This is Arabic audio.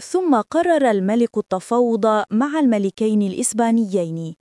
ثم قرر الملك التفاوض مع الملكين الإسبانيين.